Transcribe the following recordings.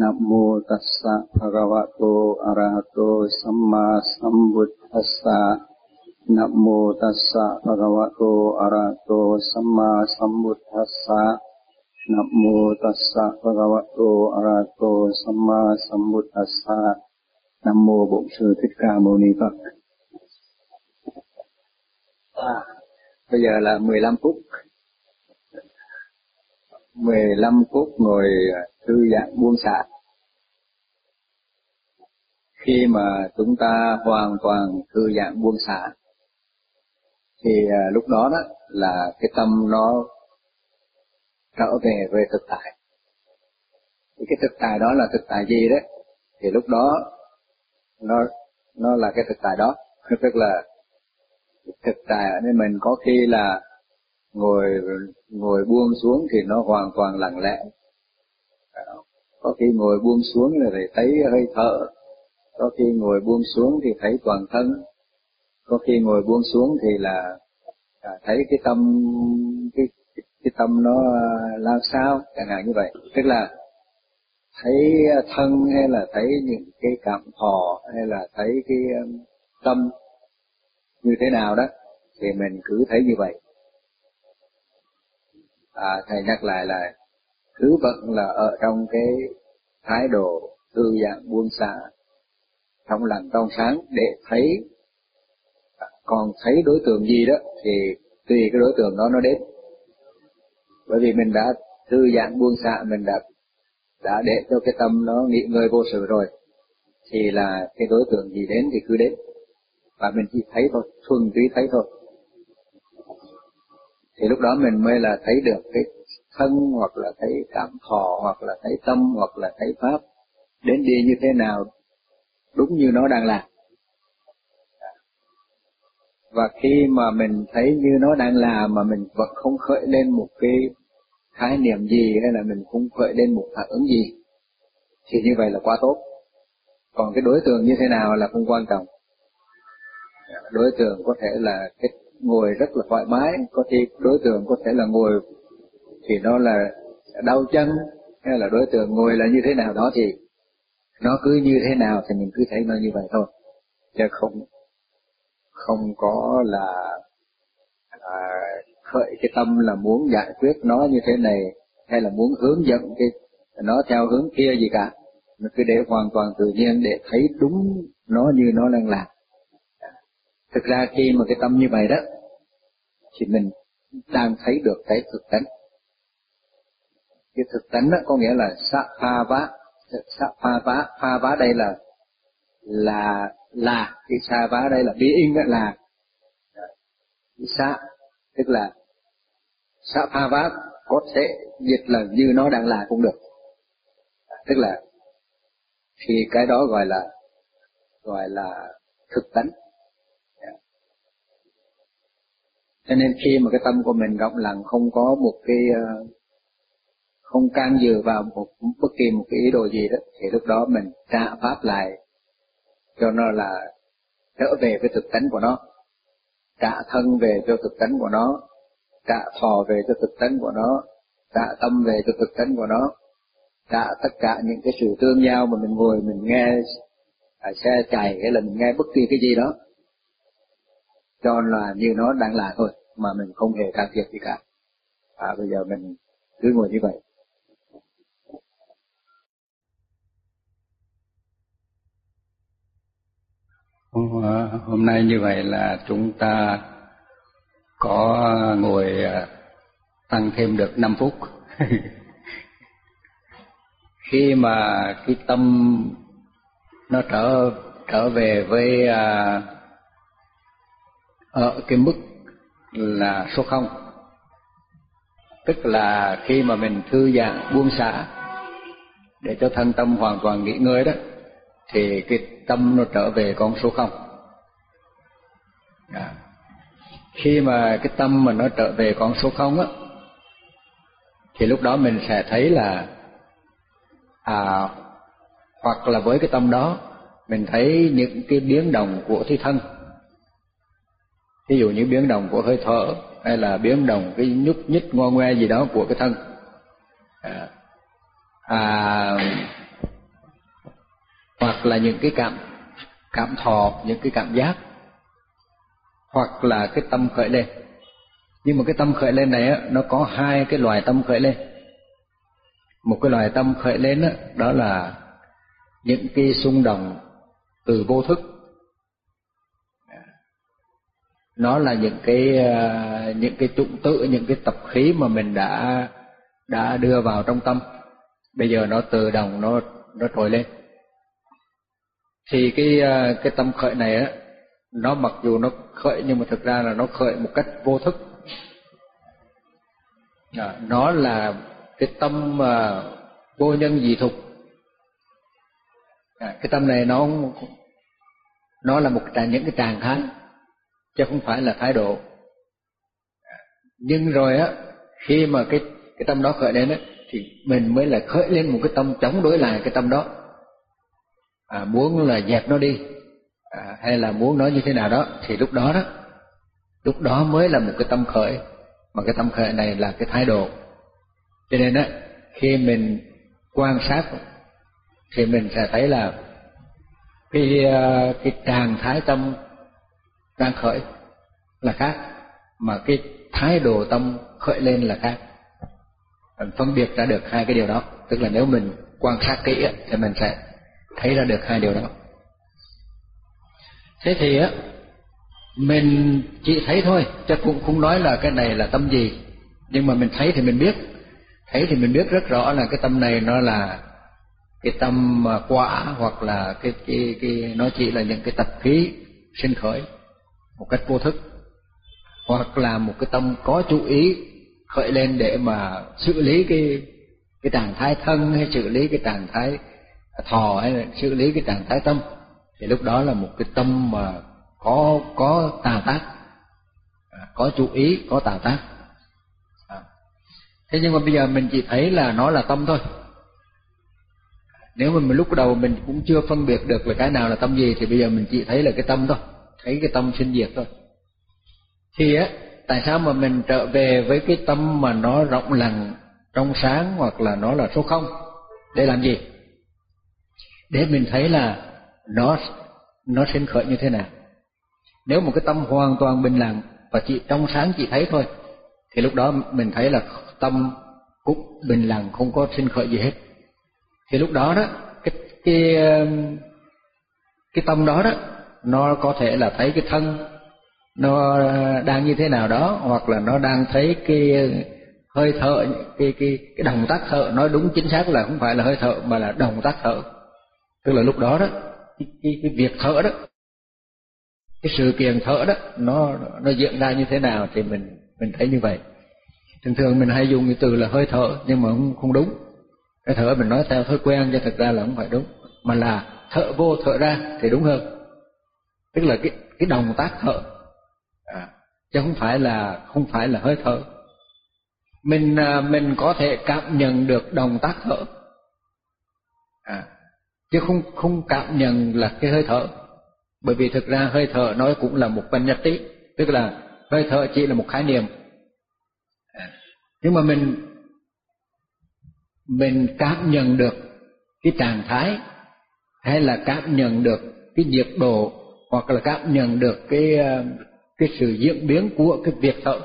Nam mô tassa bhagavato arahato samma sambuddhassa. Nam mô tassa bhagavato arahato samma sambuddhassa. Nam mô tassa bhagavato arahato samma sambuddhassa. Nam mô Bổn sư Thích Ca Mâu Ni Phật. À, bây giờ là 15 phút. 15 phút ngồi à, thư giãn buông xả. Khi mà chúng ta hoàn toàn thư giãn buông xả thì à, lúc đó đó là cái tâm nó trở về về thực tại. Cái thực tại đó là thực tại gì đấy? Thì lúc đó nó nó là cái thực tại đó, tức là thực tại nên mình có khi là ngồi ngồi buông xuống thì nó hoàn toàn lặng lẽ có khi ngồi buông xuống là để thấy hơi thở. Có khi ngồi buông xuống thì thấy toàn thân. Có khi ngồi buông xuống thì là à, thấy cái tâm cái, cái tâm nó làm lao sao chẳng hạn như vậy. Tức là thấy thân hay là thấy những cái cảm thọ hay là thấy cái um, tâm như thế nào đó thì mình cứ thấy như vậy. À, thầy nhắc lại là cứ vẫn là ở trong cái thái độ thư giãn buông xả, trong lành trong sáng để thấy. Còn thấy đối tượng gì đó thì tùy cái đối tượng đó nó đến. Bởi vì mình đã thư giãn buông xả, mình đã đã để cho cái tâm nó nghỉ ngơi vô sự rồi, thì là cái đối tượng gì đến thì cứ đến. Và mình chỉ thấy thôi, thuần túy thấy thôi. Thì lúc đó mình mới là thấy được cái thân hoặc là thấy cảm thọ hoặc là thấy tâm hoặc là thấy pháp, đến đi như thế nào, đúng như nó đang làm. Và khi mà mình thấy như nó đang là mà mình vẫn không khởi lên một cái khái niệm gì hay là mình không khởi lên một phản ứng gì, thì như vậy là quá tốt. Còn cái đối tượng như thế nào là không quan trọng. Đối tượng có thể là cái ngồi rất là thoải mái, có khi đối tượng có thể là ngồi thì nó là đau chân hay là đối tượng ngồi là như thế nào đó thì nó cứ như thế nào thì mình cứ thấy nó như vậy thôi. Chứ không không có là à, khởi cái tâm là muốn giải quyết nó như thế này hay là muốn hướng dẫn cái nó theo hướng kia gì cả. Mình cứ để hoàn toàn tự nhiên để thấy đúng nó như nó đang làm. Thực ra khi mà cái tâm như vậy đó thì mình đang thấy được cái thực tánh cái thực tánh đó có nghĩa là sát pha vá sát pha vá pha vá đây là là là. Cái sa vá đây là bí in đó là sa. Tức là sa pha vá có thể dịch là như nó đang là cũng được. Tức là thì cái đó gọi là gọi là thực tánh. Cho nên khi mà cái tâm của mình rộng lặng không có một cái uh, không can dự vào một bất kỳ một cái ý đồ gì đó thì lúc đó mình trả pháp lại cho nó là trở về với thực tánh của nó trả thân về cho thực tánh của nó trả thọ về cho thực tánh của nó trả tâm về cho thực tánh của nó trả tất cả những cái sự tương giao mà mình ngồi mình nghe à, xe chạy hay là mình nghe bất kỳ cái gì đó. Cho là như nó đang là thôi mà mình không hề can thiệp gì cả. À bây giờ mình cứ ngồi như vậy. Ờ, hôm nay như vậy là chúng ta có ngồi ờ, tăng thêm được 5 phút. Khi mà cái tâm nó trở trở về với ờ, ở cái mức là số không, tức là khi mà mình thư giãn, buông xả để cho thân tâm hoàn toàn nghỉ ngơi đó thì cái tâm nó trở về con số không. À. khi mà cái tâm mà nó trở về con số không á thì lúc đó mình sẽ thấy là à hoặc là với cái tâm đó mình thấy những cái biến động của thi thân. Ví dụ như biến động của hơi thở hay là biến động cái nhúc nhích ngoe ngoe gì đó của cái thân. Dạ. À, à hoặc là những cái cảm cảm thọ những cái cảm giác hoặc là cái tâm khởi lên. Nhưng mà cái tâm khởi lên này á nó có hai cái loài tâm khởi lên. Một cái loài tâm khởi lên đó, đó là những cái xung động từ vô thức. Nó là những cái à, những cái tụng tự những cái tập khí mà mình đã đã đưa vào trong tâm. Bây giờ nó tự động nó nó trồi lên thì cái à, cái tâm khởi này á nó mặc dù nó khởi nhưng mà thực ra là nó khởi một cách vô thức. À, nó là cái tâm à, vô nhân dị thục. À, cái tâm này nó nó là một trạng những cái trạng thái chứ không phải là thái độ. À, nhưng rồi á khi mà cái cái tâm đó khởi lên á thì mình mới là khởi lên một cái tâm chống đối lại cái tâm đó à, muốn là dẹp nó đi. À, hay là muốn nó như thế nào đó thì lúc đó đó lúc đó mới là một cái tâm khởi. Mà cái tâm khởi này là cái thái độ. Cho nên á khi mình quan sát thì mình sẽ thấy là cái à, cái trạng thái tâm đang khởi là khác mà cái thái độ tâm khởi lên là khác. Mình phân biệt ra được hai cái điều đó. Tức là nếu mình quan sát kỹ thì mình sẽ thấy ra được hai điều đó. Thế thì á, mình chỉ thấy thôi, chứ cũng không nói là cái này là tâm gì. Nhưng mà mình thấy thì mình biết. Thấy thì mình biết rất rõ là cái tâm này nó là cái tâm quả, hoặc là cái cái cái, nó chỉ là những cái tập khí sinh khởi một cách vô thức. Hoặc là một cái tâm có chú ý khởi lên để mà xử lý cái cái trạng thái thân hay xử lý cái trạng thái thọ hay xử lý cái trạng thái tâm. Thì lúc đó là một cái tâm mà có có tà tác. À, có chú ý, có tà tác. À, thế nhưng mà bây giờ mình chỉ thấy là nó là tâm thôi. Nếu mà mình lúc đầu mình cũng chưa phân biệt được là cái nào là tâm gì, thì bây giờ mình chỉ thấy là cái tâm thôi. Thấy cái tâm sinh diệt thôi. Thì á, tại sao mà mình trở về với cái tâm mà nó rộng lặng trong sáng hoặc là nó là số không? Để làm gì? Để mình thấy là nó nó sinh khởi như thế nào. Nếu một cái tâm hoàn toàn bình lặng và chỉ trong sáng chỉ thấy thôi, thì lúc đó mình thấy là tâm cũng bình lặng, không có sinh khởi gì hết. Thì lúc đó đó, cái cái cái tâm đó đó, nó có thể là thấy cái thân nó đang như thế nào đó, hoặc là nó đang thấy cái hơi thở, cái cái cái động tác thở, nói đúng chính xác là không phải là hơi thở, mà là động tác thở tức là lúc đó đó cái, cái, cái việc thở đó cái sự kiện thở đó nó nó diễn ra như thế nào thì mình mình thấy như vậy. Thường thường mình hay dùng cái từ là hơi thở nhưng mà không không đúng. Cái thở mình nói theo thói quen cho thực ra là không phải đúng. Mà là thở vô thở ra thì đúng hơn. Tức là cái cái động tác thở. À, chứ không phải là không phải là hơi thở. Mình à, mình có thể cảm nhận được động tác thở. À, chứ không không cảm nhận là cái hơi thở. Bởi vì thực ra hơi thở nó cũng là một văn nhất tí tức là hơi thở chỉ là một khái niệm. Nhưng mà mình mình cảm nhận được cái trạng thái, hay là cảm nhận được cái nhiệt độ, hoặc là cảm nhận được cái cái sự diễn biến của cái việc thở.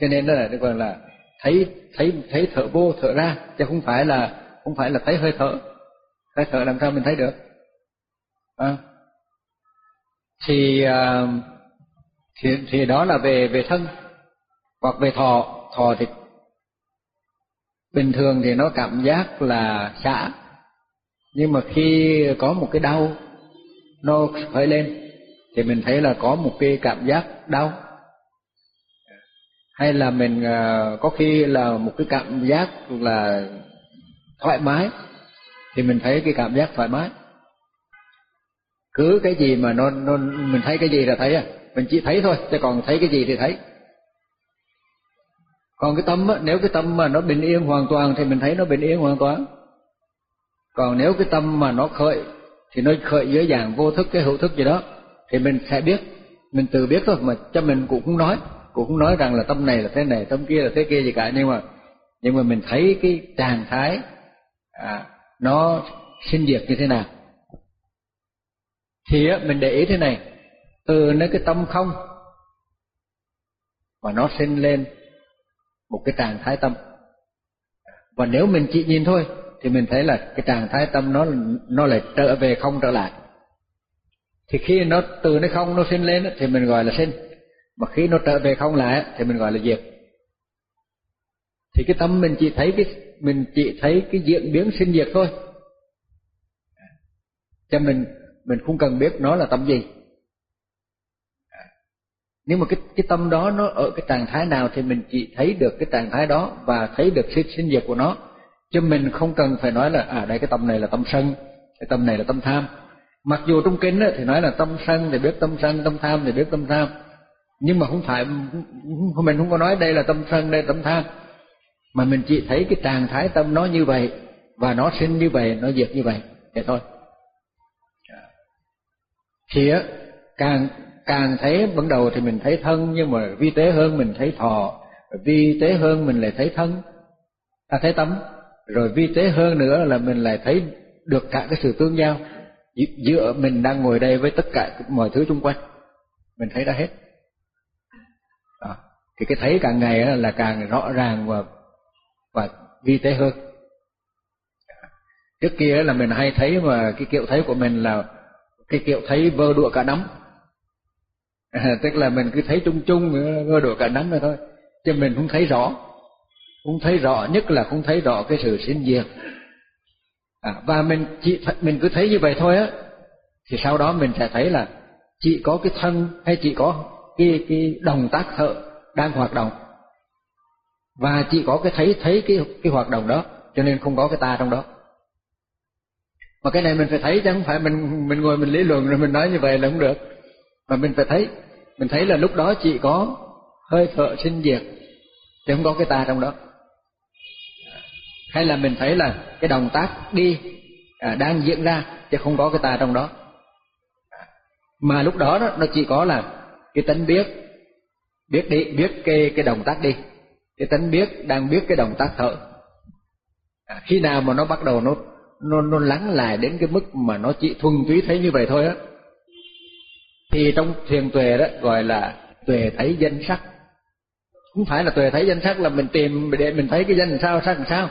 Cho nên đó là gọi là thấy thấy thấy thở vô thở ra, chứ không phải là, không phải là thấy hơi thở hơi thở làm sao mình thấy được? À, thì, à, thì thì đó là về về thân hoặc về thọ. Thọ thì bình thường thì nó cảm giác là xả nhưng mà khi có một cái đau nó khởi lên thì mình thấy là có một cái cảm giác đau. Hay là mình à, có khi là một cái cảm giác là thoải mái thì mình thấy cái cảm giác thoải mái. Cứ cái gì mà nó nó mình thấy cái gì là thấy à? Mình chỉ thấy thôi chứ còn thấy cái gì thì thấy. Còn cái tâm á nếu cái tâm mà nó bình yên hoàn toàn thì mình thấy nó bình yên hoàn toàn. Còn nếu cái tâm mà nó khởi thì nó khởi dưới dạng vô thức cái hữu thức gì đó thì mình sẽ biết mình tự biết thôi mà cho mình cũng không nói cũng không nói rằng là tâm này là thế này tâm kia là thế kia gì cả nhưng mà nhưng mà mình thấy cái trạng thái à, nó sinh diệt như thế nào. Thì mình để ý thế này, từ nơi cái tâm không, mà nó sinh lên một cái trạng thái tâm. Và nếu mình chỉ nhìn thôi, thì mình thấy là cái trạng thái tâm nó nó lại trở về không trở lại. Thì khi nó từ nó không nó sinh lên thì mình gọi là sinh. Mà khi nó trở về không lại thì mình gọi là diệt. Thì cái tâm mình chỉ thấy cái mình chỉ thấy cái diễn biến sinh diệt thôi. Cho mình mình không cần biết nó là tâm gì. Nếu mà cái cái tâm đó nó ở cái trạng thái nào thì mình chỉ thấy được cái trạng thái đó và thấy được sự sinh diệt của nó. Chứ mình không cần phải nói là à đây cái tâm này là tâm sân cái tâm này là tâm tham. Mặc dù trong kinh ấy, thì nói là tâm sân thì biết tâm sân tâm tham thì biết tâm tham. Nhưng mà không phải mình không có nói đây là tâm sân đây là tâm tham mà mình chỉ thấy cái trạng thái tâm nó như vậy và nó sinh như vậy, nó diệt như vậy. Vậy thôi. Thì á, càng càng thấy ban đầu thì mình thấy thân, nhưng mà vi tế hơn mình thấy thọ. Vi tế hơn mình lại thấy thân. Ta thấy tâm. Rồi vi tế hơn nữa là mình lại thấy được cả cái sự tương giao. Giữa mình đang ngồi đây với tất cả mọi thứ xung quanh. Mình thấy ra hết. Đó. thì cái thấy càng ngày là càng rõ ràng và và vi tế hơn. Trước kia là mình hay thấy mà cái kiệu thấy của mình là cái kiệu thấy vơ đụa cả nắm à, tức là mình cứ thấy chung chung vơ đụa cả nắm rồi thôi. Chứ mình không thấy rõ. Không thấy rõ nhất là không thấy rõ cái sự sinh diệt. À, và mình chỉ mình cứ thấy như vậy thôi á thì sau đó mình sẽ thấy là chỉ có cái thân hay chỉ có cái cái đồng tác thợ đang hoạt động và chỉ có cái thấy thấy cái cái hoạt động đó cho nên không có cái ta trong đó. Mà cái này mình phải thấy chứ không phải mình mình ngồi mình lý luận rồi mình nói như vậy là không được. Mà mình phải thấy mình thấy là lúc đó chỉ có hơi thở sinh diệt chứ không có cái ta trong đó. Hay là mình thấy là cái động tác đi à, đang diễn ra chứ không có cái ta trong đó. Mà lúc đó, đó nó chỉ có là cái tánh biết biết đi biết cái cái động tác đi cái tánh biết đang biết cái động tác thở. À, khi nào mà nó bắt đầu nó nó nó lắng lại đến cái mức mà nó chỉ thuần túy thấy như vậy thôi á thì trong thiền tuệ đó gọi là tuệ thấy danh sắc. Không phải là tuệ thấy danh sắc là mình tìm để mình thấy cái danh sao sắc làm sao.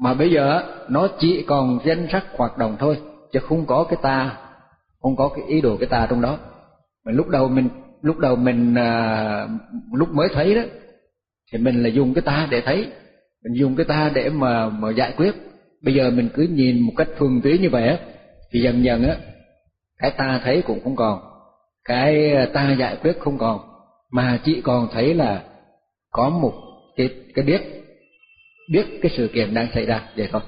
Mà bây giờ nó chỉ còn danh sắc hoạt động thôi chứ không có cái ta không có cái ý đồ cái ta trong đó. Mà lúc đầu mình lúc đầu mình à, lúc mới thấy đó thì mình là dùng cái ta để thấy. Mình dùng cái ta để mà mà giải quyết. Bây giờ mình cứ nhìn một cách thường túy như vậy á thì dần dần á cái ta thấy cũng không còn. Cái ờ, ta giải quyết không còn. Mà chỉ còn thấy là có một cái cái biết biết cái sự kiện đang xảy ra vậy thôi.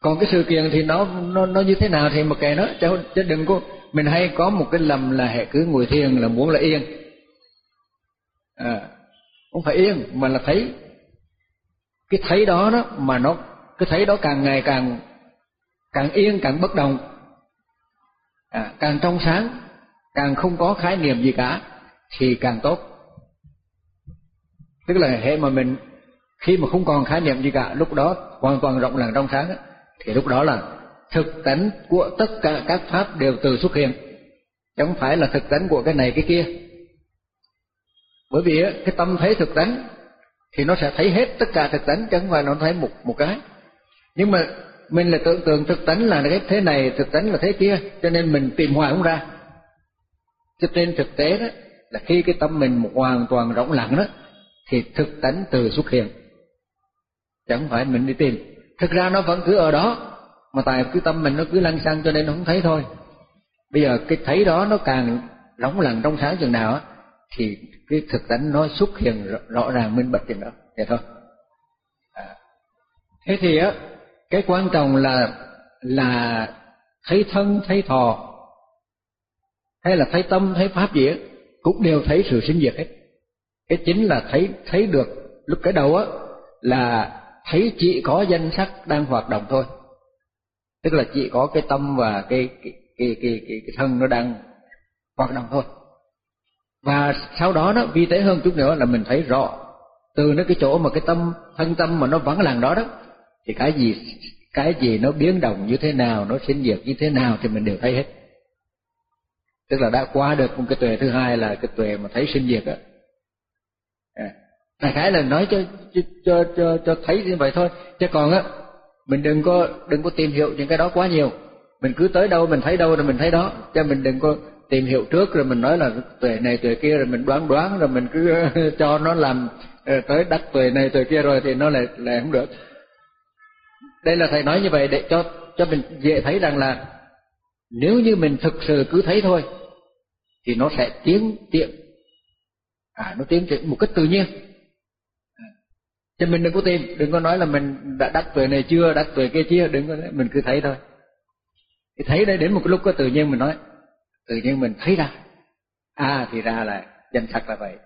Còn cái sự kiện thì nó nó nó như thế nào thì mà kệ nó. Chứ, chứ đừng có mình hay có một cái lầm là hệ cứ ngồi thiền là muốn là yên à, không phải yên mà là thấy. Cái thấy đó đó mà nó cái thấy đó càng ngày càng càng yên càng bất động. À, càng trong sáng càng không có khái niệm gì cả thì càng tốt. Tức là hệ mà mình khi mà không còn khái niệm gì cả lúc đó hoàn toàn rộng lặng trong sáng thì lúc đó là thực tánh của tất cả các pháp đều từ xuất hiện. Chứ không phải là thực tánh của cái này cái kia bởi vì cái tâm thấy thực tánh thì nó sẽ thấy hết tất cả thực tánh, chứ không phải nó thấy một một cái. Nhưng mà mình là tưởng tượng thực tánh là cái thế này, thực tánh là thế kia, cho nên mình tìm hoài không ra. Cho nên thực tế đó, là khi cái tâm mình một hoàn toàn rỗng lặng đó, thì thực tánh từ xuất hiện. Chẳng phải mình đi tìm. Thực ra nó vẫn cứ ở đó, mà tại cái tâm mình nó cứ lăn xăng cho nên nó không thấy thôi. Bây giờ cái thấy đó nó càng rỗng lặng trong sáng chừng nào á thì cái thực tánh nó xuất hiện rõ, rõ ràng minh bạch trên đó. Vậy thôi. À. thế thì á cái quan trọng là là thấy thân thấy thọ hay là thấy tâm thấy pháp gì á cũng đều thấy sự sinh diệt hết. Cái chính là thấy thấy được lúc cái đầu á là thấy chỉ có danh sắc đang hoạt động thôi. Tức là chỉ có cái tâm và cái cái cái cái, cái, cái thân nó đang hoạt động thôi và sau đó nó vi tế hơn chút nữa là mình thấy rõ. Từ nó cái chỗ mà cái tâm thân tâm mà nó vẫn làng đó đó thì cái gì cái gì nó biến động như thế nào nó sinh diệt như thế nào thì mình đều thấy hết. Tức là đã qua được một cái tuệ thứ hai là cái tuệ mà thấy sinh diệt á à, đại khái là nói cho cho cho cho thấy như vậy thôi. Chứ còn á mình đừng có đừng có tìm hiểu những cái đó quá nhiều. Mình cứ tới đâu mình thấy đâu rồi mình thấy đó. Cho mình đừng có tìm hiểu trước, rồi mình nói là tuệ này tuệ kia, rồi mình đoán đoán, rồi mình cứ cho nó làm ờ, tới đắc tuệ này tuệ kia rồi thì nó lại lại không được. Đây là thầy nói như vậy để cho cho mình dễ thấy rằng là nếu như mình thực sự cứ thấy thôi, thì nó sẽ tiến tiệm à nó tiến tiệm một cách tự nhiên. Cho mình đừng có tìm, đừng có nói là mình đã đắc tuệ này chưa, đắc tuệ kia chưa, đừng có, mình cứ thấy thôi. Thì thấy đây đến một cái lúc có tự nhiên mình nói tự nhiên mình thấy ra. À thì ra là danh sắc là vậy.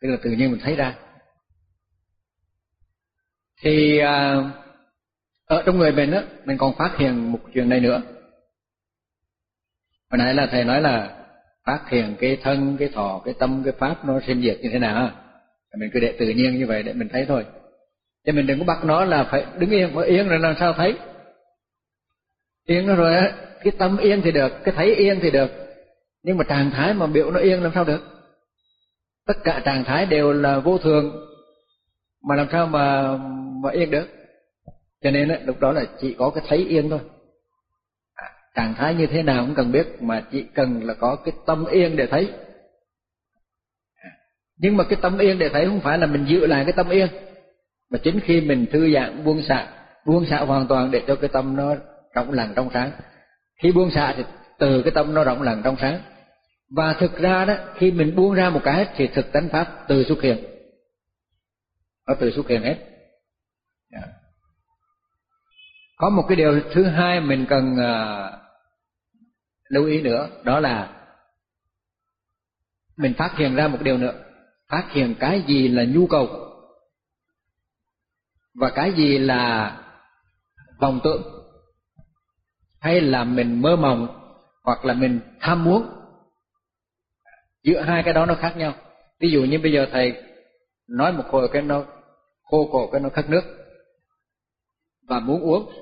Tức là tự nhiên mình thấy ra. Thì à, ở trong người mình á mình còn phát hiện một chuyện này nữa. Hồi nãy là thầy nói là phát hiện cái thân cái thọ cái tâm cái pháp nó sinh diệt như thế nào. Mình cứ để tự nhiên như vậy để mình thấy thôi. Chứ mình đừng có bắt nó là phải đứng yên phải yên rồi làm sao thấy? Yên nó rồi á cái tâm yên thì được cái thấy yên thì được. Nhưng mà trạng thái mà biểu nó yên làm sao được? Tất cả trạng thái đều là vô thường mà làm sao mà mà yên được? Cho nên á lúc đó là chỉ có cái thấy yên thôi. À, trạng thái như thế nào cũng cần biết mà chỉ cần là có cái tâm yên để thấy. À, nhưng mà cái tâm yên để thấy không phải là mình giữ lại cái tâm yên mà chính khi mình thư giãn buông xả buông xả hoàn toàn để cho cái tâm nó rộng lặng trong sáng khi buông xả thì từ cái tâm nó rộng lần trong sáng. Và thực ra đó khi mình buông ra một cái thì thực tánh pháp từ xuất hiện. Nó từ xuất hiện hết. Yeah. Có một cái điều thứ hai mình cần uh, lưu ý nữa đó là mình phát hiện ra một điều nữa. Phát hiện cái gì là nhu cầu và cái gì là vọng tưởng hay là mình mơ mộng, hoặc là mình tham muốn. Giữa hai cái đó nó khác nhau. Ví dụ như bây giờ thầy nói một hồi cái nó, khô cổ cái nó khát nước, và muốn uống,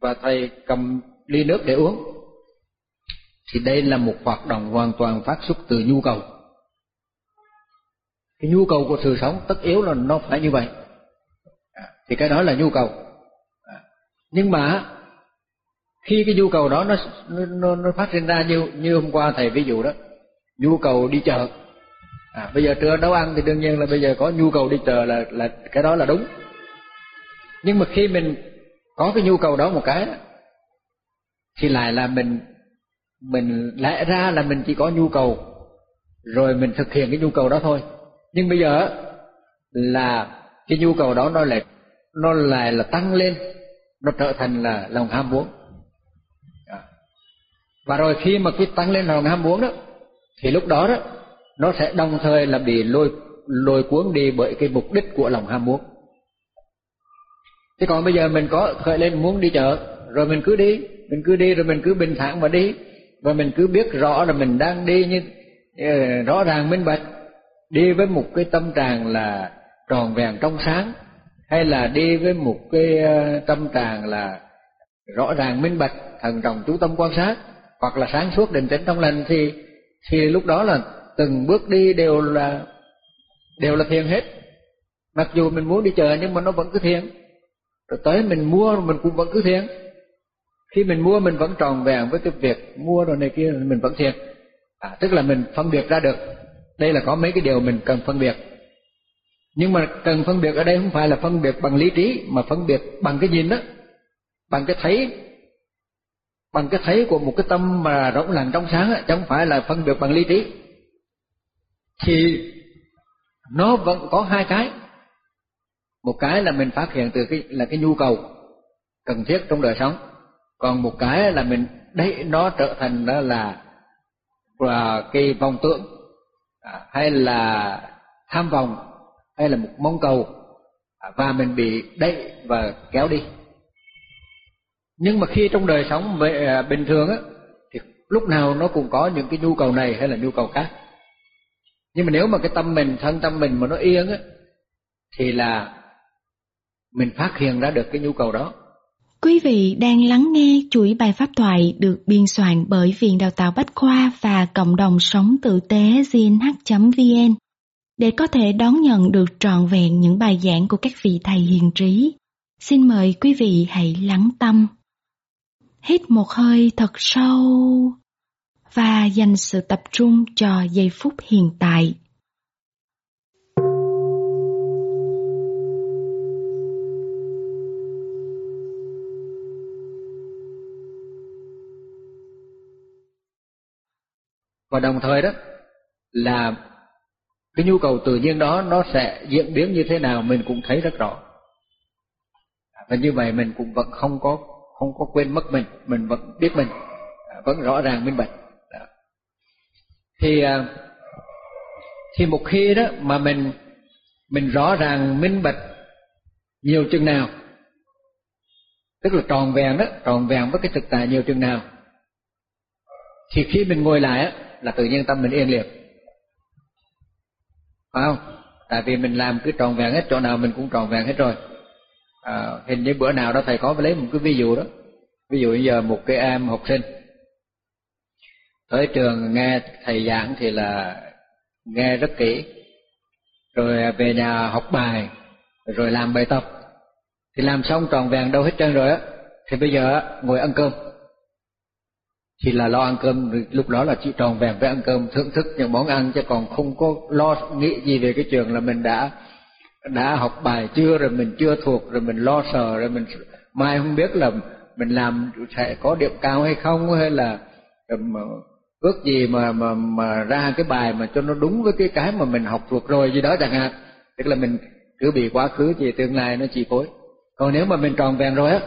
và thầy cầm ly nước để uống, thì đây là một hoạt động hoàn toàn phát xuất từ nhu cầu. Cái nhu cầu của sự sống tất yếu là nó phải như vậy. À, thì cái đó là nhu cầu. À, nhưng mà khi cái nhu cầu đó nó nó nó phát sinh ra như như hôm qua, thầy ví dụ đó, nhu cầu đi chợ. À bây giờ trưa nấu ăn thì đương nhiên là bây giờ có nhu cầu đi chợ là là cái đó là đúng. Nhưng mà khi mình có cái nhu cầu đó một cái thì lại là mình mình lẽ ra là mình chỉ có nhu cầu, rồi mình thực hiện cái nhu cầu đó thôi. Nhưng bây giờ là cái nhu cầu đó nó lại nó lại là tăng lên, nó trở thành là lòng ham muốn và rồi khi mà cái tăng lên lòng ham muốn đó, thì lúc đó đó, nó sẽ đồng thời là bị lôi lôi cuốn đi bởi cái mục đích của lòng ham muốn chứ còn bây giờ mình có khởi lên muốn đi chợ, rồi mình cứ đi, mình cứ đi, rồi mình cứ bình thản mà đi, và mình cứ biết rõ là mình đang đi như ờ, rõ ràng minh bạch, đi với một cái tâm trạng là tròn vẹn trong sáng, hay là đi với một cái ờ, tâm trạng là rõ ràng minh bạch thần trọng chú tâm quan sát hoặc là sáng suốt định tĩnh trong lành thì thì lúc đó là từng bước đi đều là đều là thiền hết. Mặc dù mình muốn đi chợ nhưng mà nó vẫn cứ thiền. Rồi tới mình mua mình cũng vẫn cứ thiền. Khi mình mua mình vẫn tròn vẹn với cái việc mua đồ này kia mình vẫn thiền. À, tức là mình phân biệt ra được. Đây là có mấy cái điều mình cần phân biệt. Nhưng mà cần phân biệt ở đây không phải là phân biệt bằng lý trí mà phân biệt bằng cái nhìn đó bằng cái thấy bằng cái thấy của một cái tâm mà rỗng lặng trong sáng ấy, chẳng phải là phân biệt bằng lý trí. Thì nó vẫn có hai cái. Một cái là mình phát hiện từ cái là cái nhu cầu cần thiết trong đời sống. Còn một cái là mình đấy nó trở thành đó là là cái vòng tưởng à, hay là tham vọng hay là một mong cầu à, và mình bị đẩy và kéo đi nhưng mà khi trong đời sống về à, bình thường á, thì lúc nào nó cũng có những cái nhu cầu này hay là nhu cầu khác nhưng mà nếu mà cái tâm mình, thân tâm mình mà nó yên á, thì là mình phát hiện ra được cái nhu cầu đó Quý vị đang lắng nghe chuỗi bài pháp thoại được biên soạn bởi Viện Đào tạo Bách Khoa và Cộng đồng Sống Tử tế gnh.vn để có thể đón nhận được trọn vẹn những bài giảng của các vị thầy hiền trí. Xin mời quý vị hãy lắng tâm. Hít một hơi thật sâu và dành sự tập trung cho giây phút hiện tại. và đồng thời đó, là cái nhu cầu tự nhiên đó, nó sẽ diễn biến như thế nào mình cũng thấy rất rõ và như vậy mình cũng vẫn không có không có quên mất mình mình vẫn biết mình à, vẫn rõ ràng minh bạch. Thì à, thì một khi đó mà mình mình rõ ràng minh bạch nhiều chừng nào, tức là tròn vẹn đó, tròn vẹn với cái thực tại nhiều chừng nào, thì khi mình ngồi lại á, là tự nhiên tâm mình yên liền phải không? Tại vì mình làm cứ tròn vẹn hết chỗ nào mình cũng tròn vẹn hết rồi à, hình như bữa nào đó thầy có lấy một cái ví dụ đó. Ví dụ bây giờ một cái em học sinh. Tới trường nghe thầy giảng thì là nghe rất kỹ. Rồi về nhà học bài rồi làm bài tập. Thì làm xong tròn vẹn đâu hết trơn rồi á. Thì bây giờ ngồi ăn cơm. Thì là lo ăn cơm lúc đó là chỉ tròn vẹn với ăn cơm thưởng thức những món ăn chứ còn không có lo nghĩ gì về cái trường là mình đã đã học bài chưa rồi mình chưa thuộc, rồi mình lo sợ, rồi mình mai không biết là mình làm sẽ có điểm cao hay không, hay là ước gì mà mà mà ra cái bài mà cho nó đúng với cái cái mà mình học thuộc rồi gì đó chẳng hạn. Tức là mình cứ bị quá khứ thì tương lai nó chi phối. Còn nếu mà mình tròn vẹn rồi á,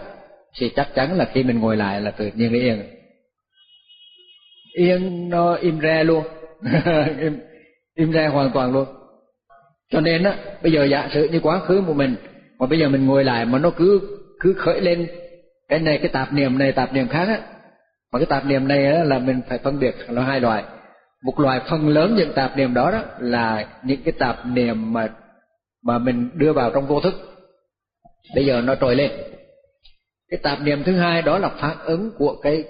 thì chắc chắn là khi mình ngồi lại là tự nhiên nó yên. Yên, nó im re luôn. Im im re hoàn toàn luôn cho nên á bây giờ giả sử như quá khứ của mình mà bây giờ mình ngồi lại mà nó cứ cứ khởi lên cái này cái tạp niệm này tạp niệm khác á mà cái tạp niệm này á là mình phải phân biệt nó hai loại. Một loại phần lớn những tạp niệm đó đó là những cái tạp niệm mà mà mình đưa vào trong vô thức. Bây giờ nó trồi lên. Cái tạp niệm thứ hai đó là phản ứng của cái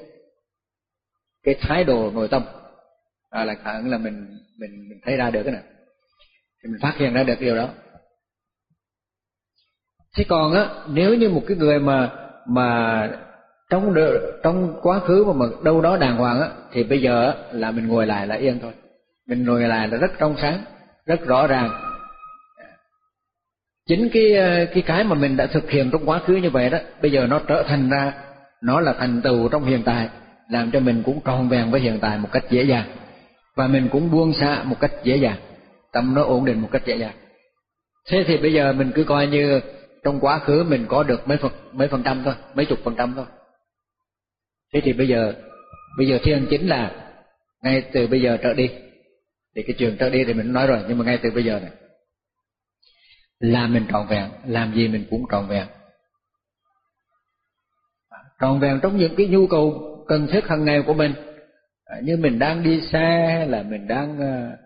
cái thái độ nội tâm. À, là phản ứng là mình mình mình thấy ra được cái này thì mình phát hiện ra được điều đó. Thế còn á nếu như một cái người mà mà trong trong quá khứ mà, mà đâu đó đàng hoàng á thì bây giờ á, là mình ngồi lại là yên thôi. Mình ngồi lại là rất trong sáng rất rõ ràng. Chính cái ờ, cái cái mà mình đã thực hiện trong quá khứ như vậy đó bây giờ nó trở thành ra nó là thành tựu trong hiện tại làm cho mình cũng tròn vẹn với hiện tại một cách dễ dàng. Và mình cũng buông xả một cách dễ dàng tâm nó ổn định một cách dễ dàng thế thì bây giờ mình cứ coi như trong quá khứ mình có được mấy phần mấy phần trăm thôi, mấy chục phần trăm thôi. Thế thì bây giờ bây giờ thiên chính là ngay từ bây giờ trở đi. Thì cái trường trở đi thì mình nói rồi, nhưng mà ngay từ bây giờ này, là mình tròn vẹn, làm gì mình cũng tròn vẹn. Tròn vẹn trong những cái nhu cầu cần thiết hàng ngày của mình. Như mình đang đi xe hay là mình đang ờ,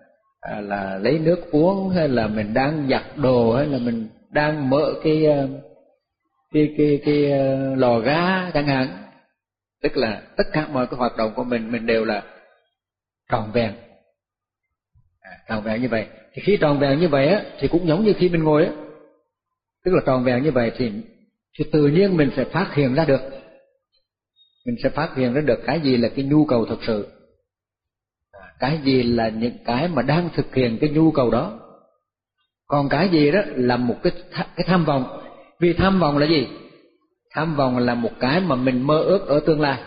à, là lấy nước uống hay là mình đang giặt đồ hay là mình đang mở cái ờ, cái cái cái, ờ, lò ga chẳng hạn. Tức là tất cả mọi cái hoạt động của mình mình đều là tròn vẹn. À, tròn vẹn như vậy. Thì khi tròn vẹn như vậy á thì cũng giống như khi mình ngồi á. Tức là tròn vẹn như vậy thì thì tự nhiên mình sẽ phát hiện ra được. Mình sẽ phát hiện ra được cái gì là cái nhu cầu thực sự cái gì là những cái mà đang thực hiện cái nhu cầu đó? Còn cái gì đó là một cái cái tham vọng. Vì tham vọng là gì? Tham vọng là một cái mà mình mơ ước ở tương lai.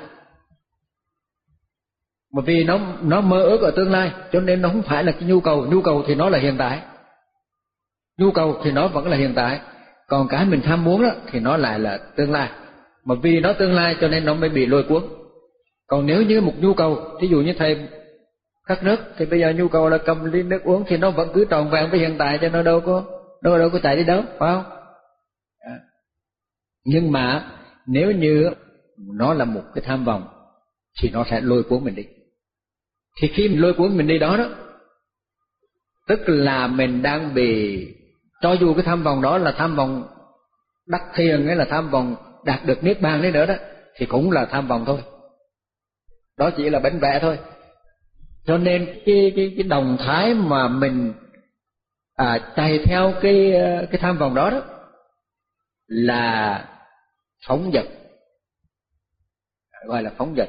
Mà vì nó nó mơ ước ở tương lai, cho nên nó không phải là cái nhu cầu. Nhu cầu thì nó là hiện tại. Nhu cầu thì nó vẫn là hiện tại. Còn cái mình tham muốn đó thì nó lại là tương lai. Mà vì nó tương lai cho nên nó mới bị lôi cuốn. Còn nếu như một nhu cầu, thí dụ như thầy khát nước, thì bây giờ nhu cầu là cầm ly nước uống thì nó vẫn cứ tròn vẹn với hiện tại, cho nó đâu có, nó đâu có chạy đi đâu, phải không? À. nhưng mà nếu như nó là một cái tham vọng, thì nó sẽ lôi cuốn mình đi. Thì khi mình lôi cuốn mình đi đó đó, tức là mình đang bị, cho dù cái tham vọng đó là tham vọng đắc thiền hay là tham vọng đạt được niết bàn đấy nữa đó, thì cũng là tham vọng thôi. Đó chỉ là bánh vẽ thôi cho nên cái cái cái đồng thái mà mình à, chạy theo cái ờ, cái tham vọng đó đó là phóng dật gọi là phóng dật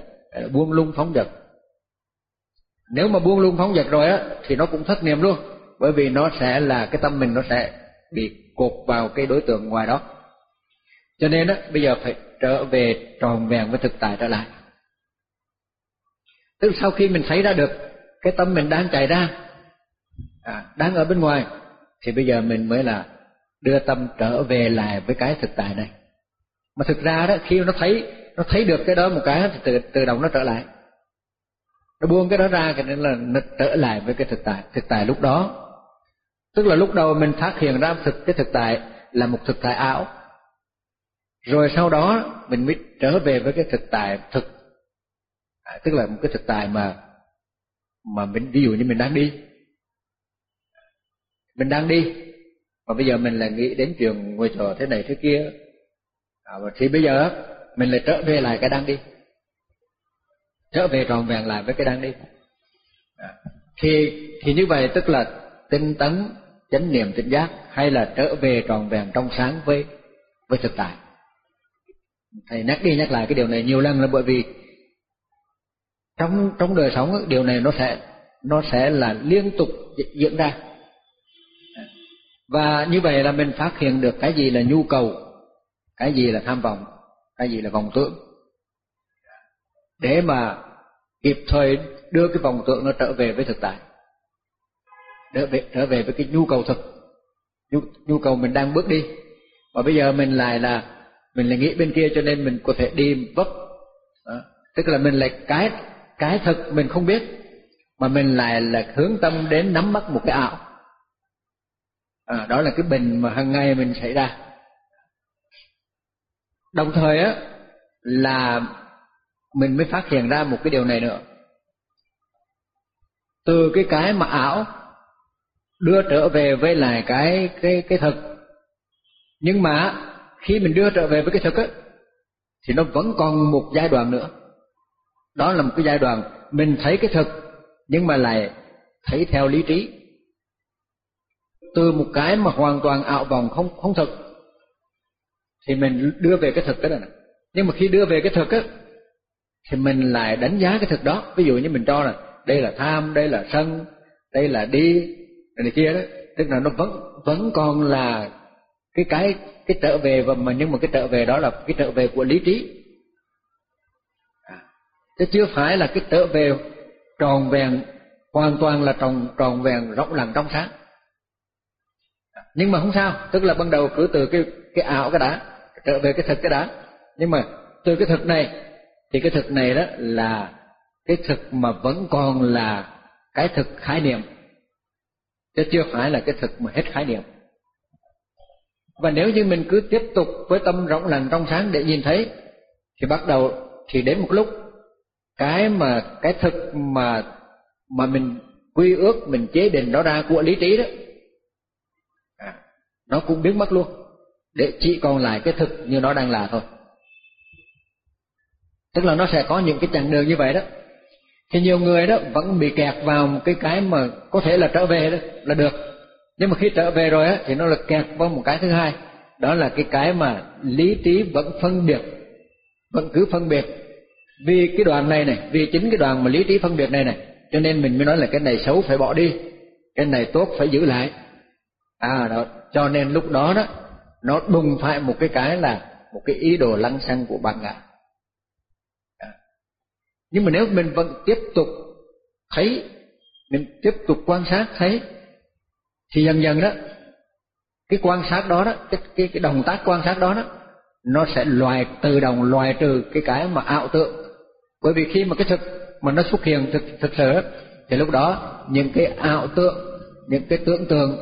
buông lung phóng dật nếu mà buông lung phóng dật rồi á thì nó cũng thất niệm luôn bởi vì nó sẽ là cái tâm mình nó sẽ bị cột vào cái đối tượng ngoài đó. Cho nên á bây giờ phải trở về tròn vẹn với thực tại trở lại. Tức sau khi mình thấy ra được cái tâm mình đang chạy ra. À, đang ở bên ngoài. Thì bây giờ mình mới là đưa tâm trở về lại với cái thực tại này. Mà thực ra đó khi nó thấy nó thấy được cái đó một cái thì tự tự động nó trở lại. Nó buông cái đó ra cho nên là nó trở lại với cái thực tại thực tại lúc đó. Tức là lúc đầu mình phát hiện ra thực cái thực tại là một thực tại ảo. Rồi sau đó mình mới trở về với cái thực tại thực. À, tức là một cái thực tại mà mà mình ví dụ như mình đang đi. Mình đang đi mà bây giờ mình lại nghĩ đến chuyện ngồi trò thế này thế kia. À, thì bây giờ mình lại trở về lại cái đang đi. Trở về tròn vẹn lại với cái đang đi. À, thì thì như vậy tức là tinh tấn chánh niệm tỉnh giác hay là trở về tròn vẹn trong sáng với với thực tại. Thầy nhắc đi nhắc lại cái điều này nhiều lần là bởi vì trong trong đời sống điều này nó sẽ nó sẽ là liên tục diễn ra và như vậy là mình phát hiện được cái gì là nhu cầu cái gì là tham vọng cái gì là vọng tưởng để mà kịp thời đưa cái vọng tưởng nó trở về với thực tại trở về trở về với cái nhu cầu thực nhu, nhu cầu mình đang bước đi và bây giờ mình lại là mình lại nghĩ bên kia cho nên mình có thể đi vấp đó. tức là mình lại cái cái thực mình không biết mà mình lại là hướng tâm đến nắm bắt một cái ảo. À, đó là cái bình mà hàng ngày mình xảy ra. Đồng thời á là mình mới phát hiện ra một cái điều này nữa. Từ cái cái mà ảo đưa trở về với lại cái cái cái thực nhưng mà khi mình đưa trở về với cái thực á thì nó vẫn còn một giai đoạn nữa đó là một cái giai đoạn mình thấy cái thực nhưng mà lại thấy theo lý trí. Từ một cái mà hoàn toàn ảo vọng không không thực thì mình đưa về cái thực đó này. Nhưng mà khi đưa về cái thực á, thì mình lại đánh giá cái thực đó. Ví dụ như mình cho là đây là tham, đây là sân, đây là đi này kia đó. Tức là nó vẫn vẫn còn là cái cái cái trở về và mà, nhưng mà cái trở về đó là cái trở về của lý trí chứ chưa phải là cái trở về tròn vẹn, hoàn toàn là tròn tròn vẹn rộng lặng trong sáng. Nhưng mà không sao, tức là ban đầu cứ từ cái cái ảo cái đã, trở về cái thực cái đã. Nhưng mà từ cái thực này, thì cái thực này đó là cái thực mà vẫn còn là cái thực khái niệm. Chứ chưa phải là cái thực mà hết khái niệm. Và nếu như mình cứ tiếp tục với tâm rộng lành trong sáng để nhìn thấy, thì bắt đầu thì đến một lúc cái mà cái thực mà mà mình quy ước mình chế định nó ra của lý trí đó à, nó cũng biến mất luôn. Để chỉ còn lại cái thực như nó đang là thôi. Tức là nó sẽ có những cái chặng đường như vậy đó. Thì nhiều người đó vẫn bị kẹt vào một cái cái mà có thể là trở về đó là được. Nhưng mà khi trở về rồi á thì nó là kẹt vào một cái thứ hai. Đó là cái cái mà lý trí vẫn phân biệt vẫn cứ phân biệt vì cái đoàn này này vì chính cái đoàn mà lý trí phân biệt này này cho nên mình mới nói là cái này xấu phải bỏ đi cái này tốt phải giữ lại. À đó cho nên lúc đó đó nó đùng phải một cái cái là một cái ý đồ lăng xăng của bạn ngã à, nhưng mà nếu mình vẫn tiếp tục thấy mình tiếp tục quan sát thấy thì dần dần đó cái quan sát đó đó cái cái, cái động tác quan sát đó đó nó sẽ loại tự động loại trừ cái cái mà ảo tượng bởi vì khi mà cái thực mà nó xuất hiện thực thực sự thì lúc đó những cái ảo tượng những cái tưởng tượng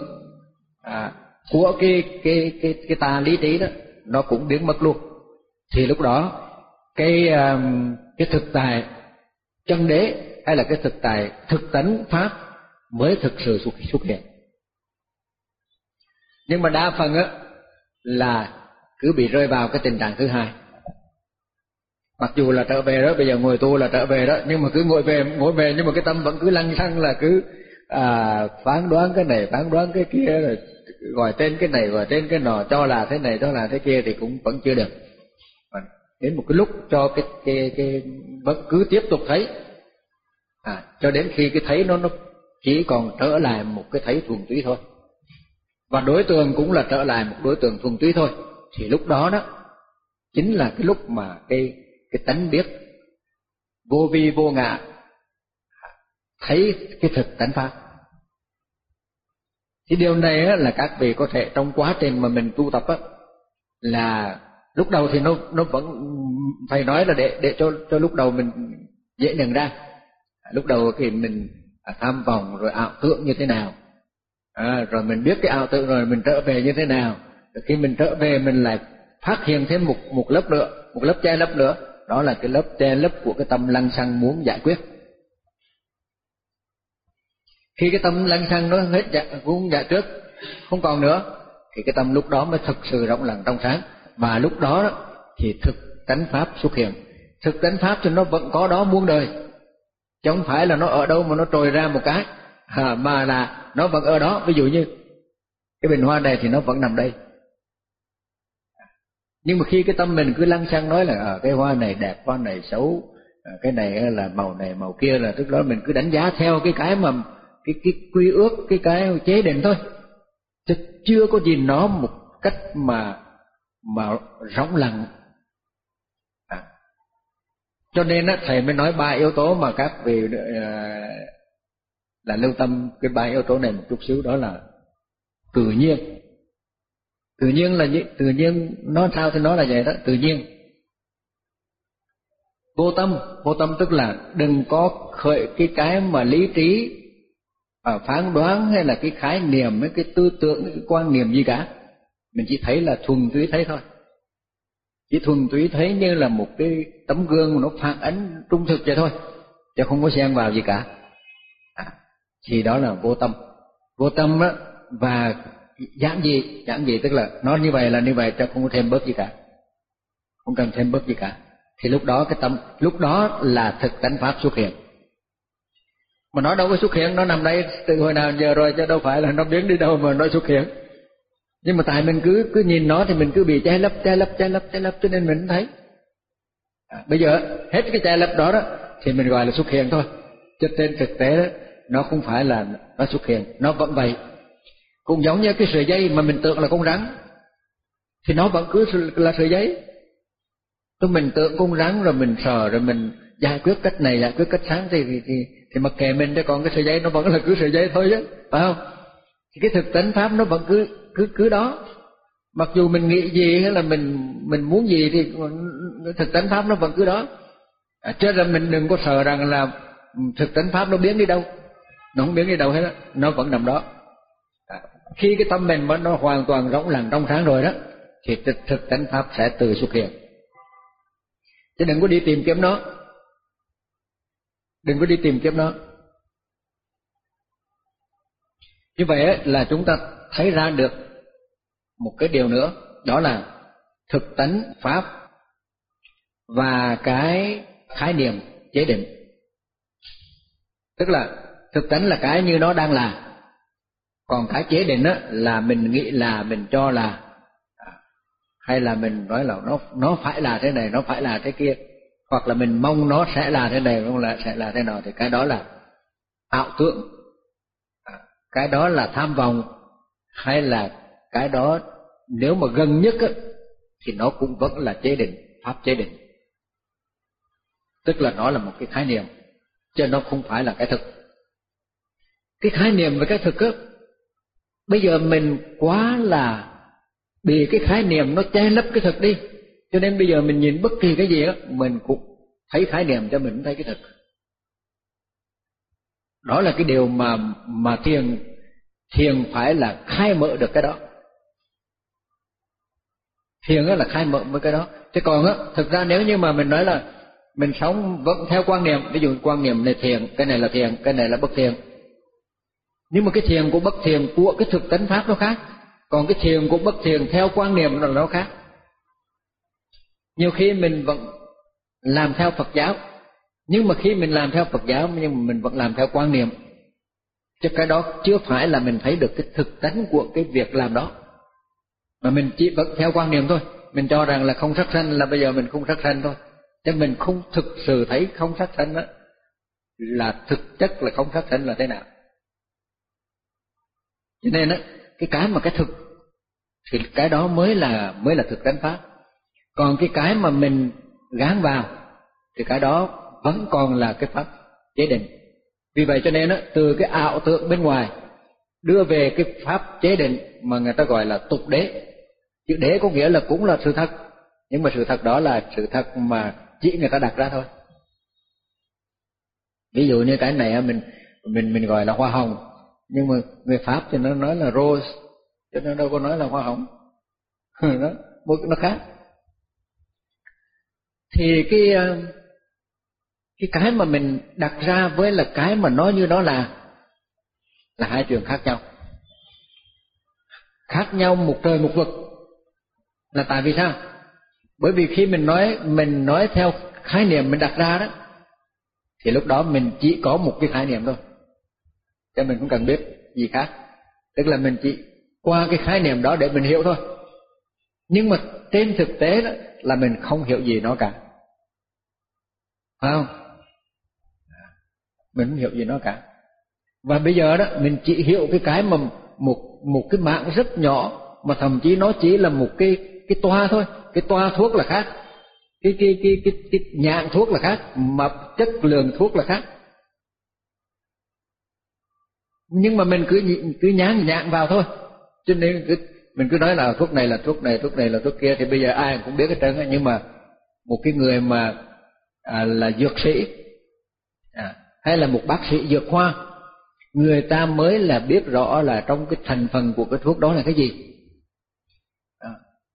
à, của cái cái cái cái tà lý trí đó nó cũng biến mất luôn. Thì lúc đó cái um, cái thực tại chân đế hay là cái thực tại thực tánh pháp mới thực sự xuất xuất hiện. Nhưng mà đa phần á là cứ bị rơi vào cái tình trạng thứ hai mặc dù là trở về đó bây giờ ngồi tu là trở về đó nhưng mà cứ ngồi về ngồi về nhưng mà cái tâm vẫn cứ lăng xăng là cứ à, phán đoán cái này phán đoán cái kia rồi gọi tên cái này gọi tên cái nọ cho là thế này cho là thế kia thì cũng vẫn chưa được. Đến một cái lúc cho cái cái cái vẫn cứ tiếp tục thấy. À, cho đến khi cái thấy nó nó chỉ còn trở lại một cái thấy thuần túy thôi. Và đối tượng cũng là trở lại một đối tượng thuần túy thôi. Thì lúc đó đó chính là cái lúc mà cái cái tánh biết vô vi vô ngã thấy cái thực tánh pháp. Thì điều này á, là các vị có thể trong quá trình mà mình tu tập á là lúc đầu thì nó nó vẫn phải nói là để để cho cho lúc đầu mình dễ nhận ra. Lúc đầu thì mình tham vọng rồi ảo tưởng như thế nào. À, rồi mình biết cái ảo tưởng rồi mình trở về như thế nào. Rồi khi mình trở về mình lại phát hiện thêm một một lớp nữa một lớp che lớp nữa đó là cái lớp che lớp của cái tâm lăng xăng muốn giải quyết. Khi cái tâm lăng xăng nó hết giải, muốn giải trước không còn nữa thì cái tâm lúc đó mới thực sự rộng lặng trong sáng. Và lúc đó thì thực tánh pháp xuất hiện. Thực tánh pháp thì nó vẫn có đó muôn đời. Chứ không phải là nó ở đâu mà nó trồi ra một cái à, mà là nó vẫn ở đó. Ví dụ như cái bình hoa này thì nó vẫn nằm đây nhưng mà khi cái tâm mình cứ lăng xăng nói là à, cái hoa này đẹp hoa này xấu à, cái này là màu này màu kia là tức đó mình cứ đánh giá theo cái cái mà cái cái quy ước cái cái chế định thôi. Chứ chưa có nhìn nó một cách mà mà rộng lặng. À. cho nên á thầy mới nói ba yếu tố mà các vị ờ, là lưu tâm cái ba yếu tố này một chút xíu đó là tự nhiên tự nhiên là như tự nhiên nó sao thì nó là vậy đó tự nhiên. Vô tâm vô tâm tức là đừng có khởi cái cái mà lý trí à, phán đoán hay là cái khái niệm cái tư tưởng cái quan niệm gì cả. Mình chỉ thấy là thuần túy thấy thôi. Chỉ thuần túy thấy như là một cái tấm gương nó phản ánh trung thực vậy thôi chứ không có xen vào gì cả. À, thì đó là vô tâm. Vô tâm đó và giảng gì? Giảng gì? Tức là nó như vậy là như vậy cho không có thêm bớt gì cả. Không cần thêm bớt gì cả. Thì lúc đó cái tâm lúc đó là thực tánh pháp xuất hiện. Mà nó đâu có xuất hiện nó nằm đây từ hồi nào giờ rồi chứ đâu phải là nó biến đi đâu mà nó xuất hiện. Nhưng mà tại mình cứ cứ nhìn nó thì mình cứ bị che lấp che lấp che lấp che lấp cho nên mình thấy. À, bây giờ hết cái che lấp đó đó thì mình gọi là xuất hiện thôi. Cho nên thực tế đó, nó không phải là nó xuất hiện nó vẫn vậy cũng giống như cái sợi dây mà mình tưởng là con rắn. Thì nó vẫn cứ là sợi dây. Tôi mình tưởng con rắn rồi mình sờ rồi mình giải quyết cách này giải quyết cách sáng thì thì thì, thì mặc kệ mình chứ còn cái sợi dây nó vẫn là cứ sợi dây thôi chứ phải không? Thì cái thực tánh pháp nó vẫn cứ cứ cứ đó. Mặc dù mình nghĩ gì hay là mình mình muốn gì thì thực tánh pháp nó vẫn cứ đó. À, cho nên mình đừng có sợ rằng là thực tánh pháp nó biến đi đâu. Nó không biến đi đâu hết đó nó vẫn nằm đó khi cái tâm mình mà nó hoàn toàn rỗng lặng trong sáng rồi đó thì thực, thực tánh pháp sẽ từ xuất hiện. Chứ đừng có đi tìm kiếm nó. Đừng có đi tìm kiếm nó. Như vậy là chúng ta thấy ra được một cái điều nữa đó là thực tánh pháp và cái khái niệm chế định. Tức là thực tánh là cái như nó đang là còn cái chế định á là mình nghĩ là mình cho là à, hay là mình nói là nó nó phải là thế này nó phải là thế kia hoặc là mình mong nó sẽ là thế này không là sẽ là thế nào thì cái đó là ảo tưởng. À, cái đó là tham vọng hay là cái đó nếu mà gần nhất á, thì nó cũng vẫn là chế định pháp chế định. Tức là nó là một cái khái niệm chứ nó không phải là cái thực. Cái khái niệm và cái thực á bây giờ mình quá là bị cái khái niệm nó che lấp cái thực đi. Cho nên bây giờ mình nhìn bất kỳ cái gì á, mình cũng thấy khái niệm cho mình thấy cái thực. Đó là cái điều mà mà thiền thiền phải là khai mở được cái đó. Thiền là khai mở với cái đó. Thế còn á, thực ra nếu như mà mình nói là mình sống vẫn theo quan niệm, ví dụ quan niệm này thiền, cái này là thiền, cái này là bất thiền nhưng mà cái thiền của bất thiền của cái thực tánh pháp nó khác, còn cái thiền của bất thiền theo quan niệm là nó khác. Nhiều khi mình vẫn làm theo Phật giáo, nhưng mà khi mình làm theo Phật giáo, nhưng mà mình vẫn làm theo quan niệm, chứ cái đó chưa phải là mình thấy được cái thực tánh của cái việc làm đó. Mà mình chỉ vẫn theo quan niệm thôi. Mình cho rằng là không sát sanh là bây giờ mình không sát sanh thôi. Chứ mình không thực sự thấy không sát sanh đó là thực chất là không sát sanh là thế nào cho nên á, cái cái mà cái thực, thì cái đó mới là mới là thực tánh pháp. Còn cái cái mà mình gán vào, thì cái đó vẫn còn là cái pháp chế định. Vì vậy cho nên á, từ cái ảo tượng bên ngoài, đưa về cái pháp chế định mà người ta gọi là tục đế. Chữ đế có nghĩa là cũng là sự thật, nhưng mà sự thật đó là sự thật mà chỉ người ta đặt ra thôi. Ví dụ như cái này mình mình mình gọi là hoa hồng nhưng mà người pháp thì nó nói là rose cho nên đâu có nói là hoa hồng. Nó nó khác. Thì cái ờ, cái cái mà mình đặt ra với là cái mà nói như đó là là hai chuyện khác nhau. Khác nhau một trời một vực. Là tại vì sao? Bởi vì khi mình nói mình nói theo khái niệm mình đặt ra đó, thì lúc đó mình chỉ có một cái khái niệm thôi cho mình không cần biết gì khác. Tức là mình chỉ qua cái khái niệm đó để mình hiểu thôi. Nhưng mà trên thực tế đó là mình không hiểu gì nó cả. Phải không? Mình không hiểu gì nó cả. Và bây giờ đó mình chỉ hiểu cái cái mà một một cái mạng rất nhỏ mà thậm chí nó chỉ là một cái cái toa thôi. Cái toa thuốc là khác. Cái cái cái cái, cái nhãn thuốc là khác. Mà chất lượng thuốc là khác nhưng mà mình cứ cứ nhán nhạn vào thôi. Cho nên cứ mình cứ nói là thuốc này là thuốc này thuốc này là thuốc kia thì bây giờ ai cũng biết hết trơn nhưng mà một cái người mà à, là dược sĩ à, hay là một bác sĩ dược khoa người ta mới là biết rõ là trong cái thành phần của cái thuốc đó là cái gì. À,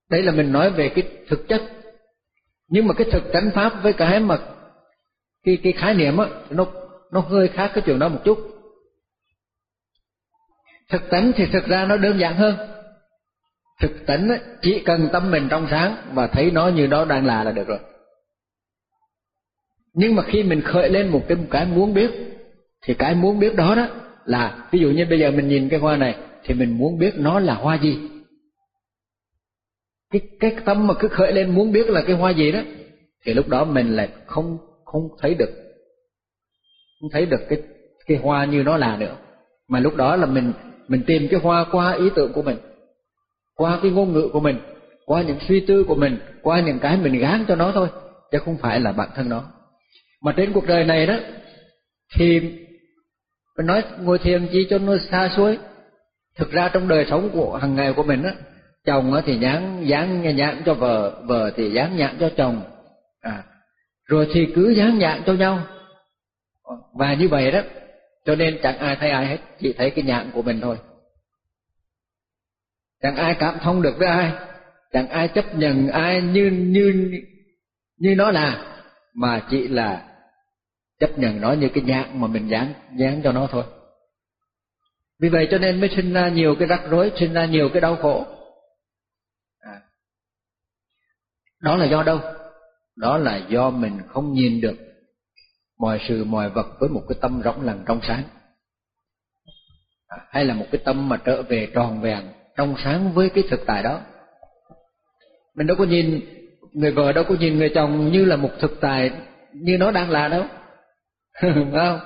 đây là mình nói về cái thực chất. Nhưng mà cái thực chánh pháp với cái mà cái cái khái niệm á nó nó hơi khác cái chuyện đó một chút thực tánh thì thực ra nó đơn giản hơn. Thực tánh chỉ cần tâm mình trong sáng và thấy nó như nó đang là là được rồi. Nhưng mà khi mình khởi lên một cái một cái muốn biết, thì cái muốn biết đó đó là, ví dụ như bây giờ mình nhìn cái hoa này, thì mình muốn biết nó là hoa gì. Cái cái tâm mà cứ khởi lên muốn biết là cái hoa gì đó, thì lúc đó mình lại không không thấy được. Không thấy được cái cái hoa như nó là nữa. Mà lúc đó là mình mình tìm cái hoa qua ý tưởng của mình, qua cái ngôn ngữ của mình, qua những suy tư của mình, qua những cái mình gán cho nó thôi, chứ không phải là bản thân nó. Mà trên cuộc đời này đó thì mình nói ngồi thiền chi cho nó xa suối. Thực ra trong đời sống của hàng ngày của mình á chồng thì dán dán nhãn cho vợ vợ thì dán nhãn cho chồng. À rồi thì cứ dán nhãn cho nhau. Và như vậy đó cho nên chẳng ai thấy ai hết, chỉ thấy cái nhãn của mình thôi. Chẳng ai cảm thông được với ai, chẳng ai chấp nhận ai như như như nó là, mà chỉ là chấp nhận nó như cái nhãn mà mình dán dán cho nó thôi. Vì vậy cho nên mới sinh ra nhiều cái rắc rối, sinh ra nhiều cái đau khổ. À. đó là do đâu? Đó là do mình không nhìn được mọi sự, mọi vật với một cái tâm rộng lành trong sáng. À, hay là một cái tâm mà trở về tròn vẹn trong sáng với cái thực tại đó. Mình đâu có nhìn, người vợ đâu có nhìn người chồng như là một thực tại như nó đang là đâu. Không?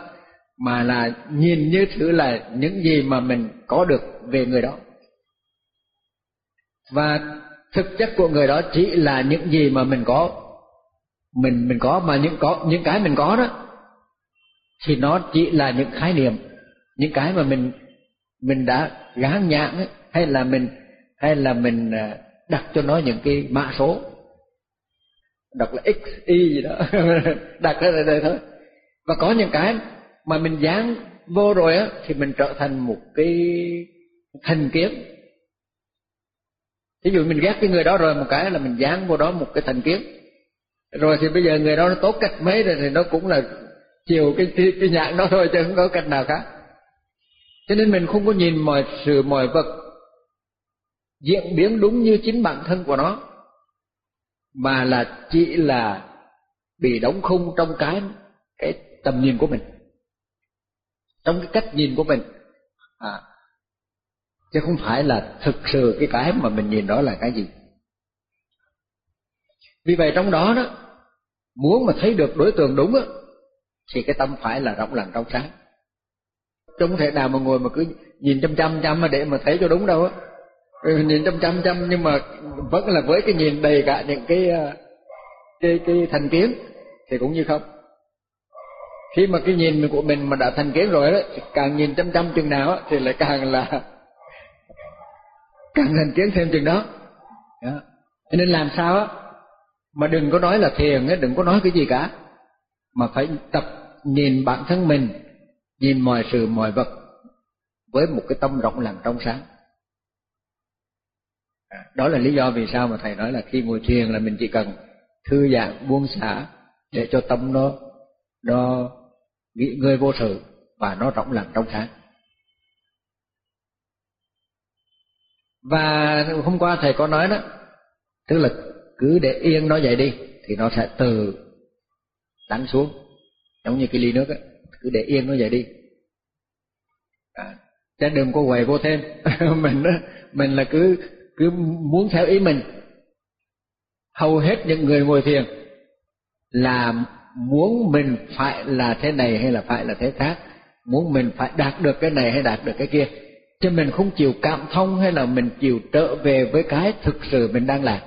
Mà là nhìn như thứ là những gì mà mình có được về người đó. Và thực chất của người đó chỉ là những gì mà mình có mình mình có mà những có những cái mình có đó thì nó chỉ là những khái niệm. Những cái mà mình mình đã gán nhãn ấy, hay là mình hay là mình à, đặt cho nó những cái mã số. Đặt là x y gì đó. Đặt ra đây thôi. Và có những cái mà mình dán vô rồi á thì mình trở thành một cái thành kiến. Ví dụ mình ghét cái người đó rồi một cái là mình dán vô đó một cái thành kiến rồi thì bây giờ người đó nó tốt cách mấy rồi thì nó cũng là chiều cái cái, cái nhãn đó thôi chứ không có cách nào khác. Cho nên mình không có nhìn mọi sự mọi vật diễn biến đúng như chính bản thân của nó mà là chỉ là bị đóng khung trong cái cái tầm nhìn của mình trong cái cách nhìn của mình. À chứ không phải là thực sự cái cái mà mình nhìn đó là cái gì vì vậy trong đó đó, muốn mà thấy được đối tượng đúng á, thì cái tâm phải là rộng lành trong sáng. Chứ không thể nào mà ngồi mà cứ nhìn chăm chăm chăm mà để mà thấy cho đúng đâu á. Ừ, nhìn chăm chăm chăm nhưng mà vẫn là với cái nhìn đầy cả những cái ờ, cái cái thành kiến thì cũng như không. Khi mà cái nhìn của mình mà đã thành kiến rồi đó, thì càng nhìn chăm chăm chừng nào thì lại càng là càng thành kiến thêm chừng đó. Đó. nên làm sao á mà đừng có nói là thiền ấy, đừng có nói cái gì cả. Mà phải tập nhìn bản thân mình, nhìn mọi sự, mọi vật với một cái tâm rộng lặng trong sáng. À, đó là lý do vì sao mà thầy nói là khi ngồi thiền là mình chỉ cần thư giãn, buông xả để cho tâm nó nó nghỉ ngơi vô sự và nó rộng lặng trong sáng. Và hôm qua thầy có nói đó, tức là cứ để yên nó vậy đi thì nó sẽ từ lắng xuống. Giống như cái ly nước á cứ để yên nó vậy đi. À, chứ đừng có quầy vô thêm. Mình đó, mình là cứ cứ muốn theo ý mình. Hầu hết những người ngồi thiền là muốn mình phải là thế này hay là phải là thế khác? Muốn mình phải đạt được cái này hay đạt được cái kia? Chứ mình không chịu cảm thông hay là mình chịu trở về với cái thực sự mình đang làm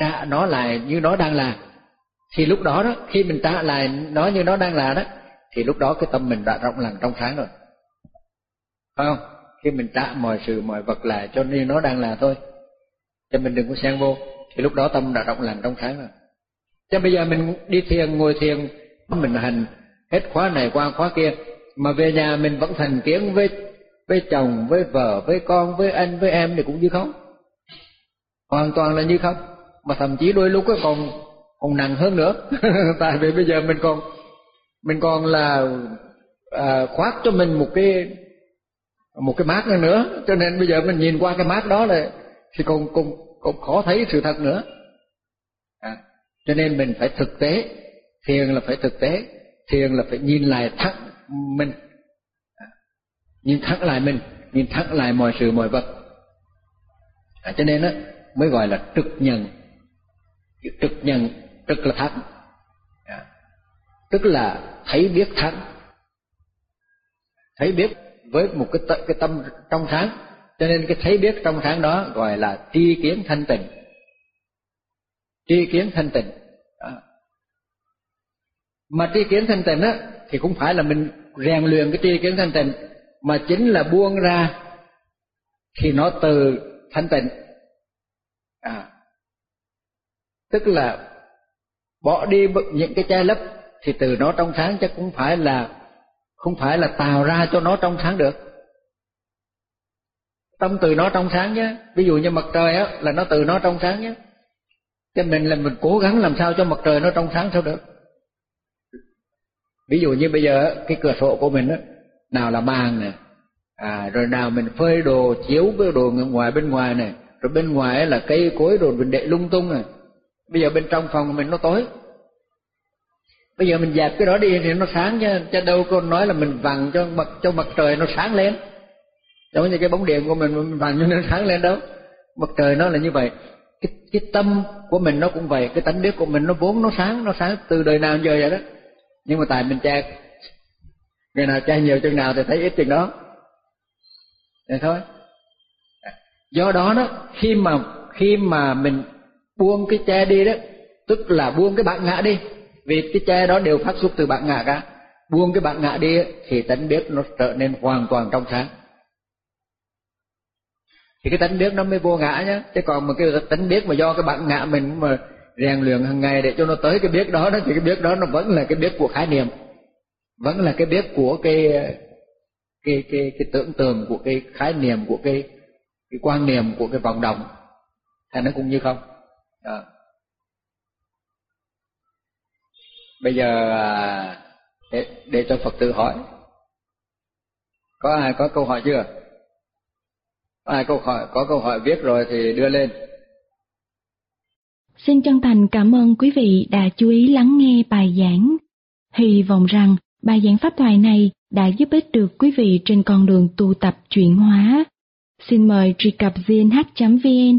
trả nó lại như nó đang là. Thì lúc đó đó, khi mình trả lại nó như nó đang là đó, thì lúc đó cái tâm mình đã rộng lặng trong sáng rồi. Phải không? Khi mình trả mọi sự, mọi vật lại cho nên nó đang là thôi cho mình đừng có xen vô. Thì lúc đó tâm đã rộng lặng trong sáng rồi. Cho bây giờ mình đi thiền, ngồi thiền, mình hành hết khóa này qua khóa kia, mà về nhà mình vẫn thành kiến với với chồng, với vợ, với con, với anh, với em thì cũng như không? Hoàn toàn là như không mà thậm chí đôi lúc còn còn nặng hơn nữa. Tại vì bây giờ mình còn mình còn là à, khoác cho mình một cái một cái mát nữa. Cho nên bây giờ mình nhìn qua cái mát đó là thì còn còn còn khó thấy sự thật nữa. À, cho nên mình phải thực tế. Thiền là phải thực tế. Thiền là phải nhìn lại thẳng mình. À, nhìn thẳng lại mình nhìn thẳng lại mọi sự mọi vật. À, cho nên đó mới gọi là trực nhận trực nhận trực là thắng dạ. tức là thấy biết thắng thấy biết với một cái cái tâm trong sáng. Cho nên cái thấy biết trong sáng đó gọi là tri kiến thanh tịnh. Tri kiến thanh tịnh. Đó. mà tri kiến thanh tịnh á, thì cũng phải là mình rèn luyện cái tri kiến thanh tịnh, mà chính là buông ra thì nó từ thanh tịnh. À tức là bỏ đi những cái che lấp, thì từ nó trong sáng chắc cũng phải là không phải là tạo ra cho nó trong sáng được. Tâm từ nó trong sáng nhé ví dụ như mặt trời á, là nó từ nó trong sáng nhé cho mình là mình cố gắng làm sao cho mặt trời nó trong sáng sao được. Ví dụ như bây giờ cái cửa sổ của mình á, nào là màn nè à rồi nào mình phơi đồ, chiếu cái đồ ngoài bên ngoài này, rồi bên ngoài là cây cối đồ mình để lung tung này bây giờ bên trong phòng của mình nó tối. Bây giờ mình dẹp cái đó đi thì nó sáng chứ chứ đâu có nói là mình vặn cho mặt cho mặt trời nó sáng lên. Giống như cái bóng điện của mình mình vặn cho nó sáng lên đâu. Mặt trời nó là như vậy. Cái cái tâm của mình nó cũng vậy, cái tánh biết của mình nó vốn nó sáng nó sáng từ đời nào giờ vậy đó. Nhưng mà tại mình che, ngày nào che nhiều chừng nào thì thấy ít chừng đó. Vậy thôi. Do đó đó, khi mà khi mà mình buông cái che đi đó. Tức là buông cái bản ngã đi. Vì cái che đó đều phát xuất từ bản ngã cả. Buông cái bản ngã đi thì tánh biết nó trở nên hoàn toàn trong sáng. Thì cái tánh biết nó mới vô ngã nhá. Chứ còn mà cái tánh biết mà do cái bản ngã mình mà rèn luyện hàng ngày để cho nó tới cái biết đó đó, thì cái biết đó nó vẫn là cái biết của khái niệm. Vẫn là cái biết của cái cái cái cái tưởng tượng của cái khái niệm, của cái cái quan niệm của cái vọng động. Hay nó cũng như không? Đó. bây giờ à, để, để cho phật tử hỏi có ai có câu hỏi chưa có ai câu hỏi có câu hỏi viết rồi thì đưa lên Xin chân thành cảm ơn quý vị đã chú ý lắng nghe bài giảng. Hy vọng rằng bài giảng pháp thoại này đã giúp ích được quý vị trên con đường tu tập chuyển hóa. Xin mời truy cập gnh.vn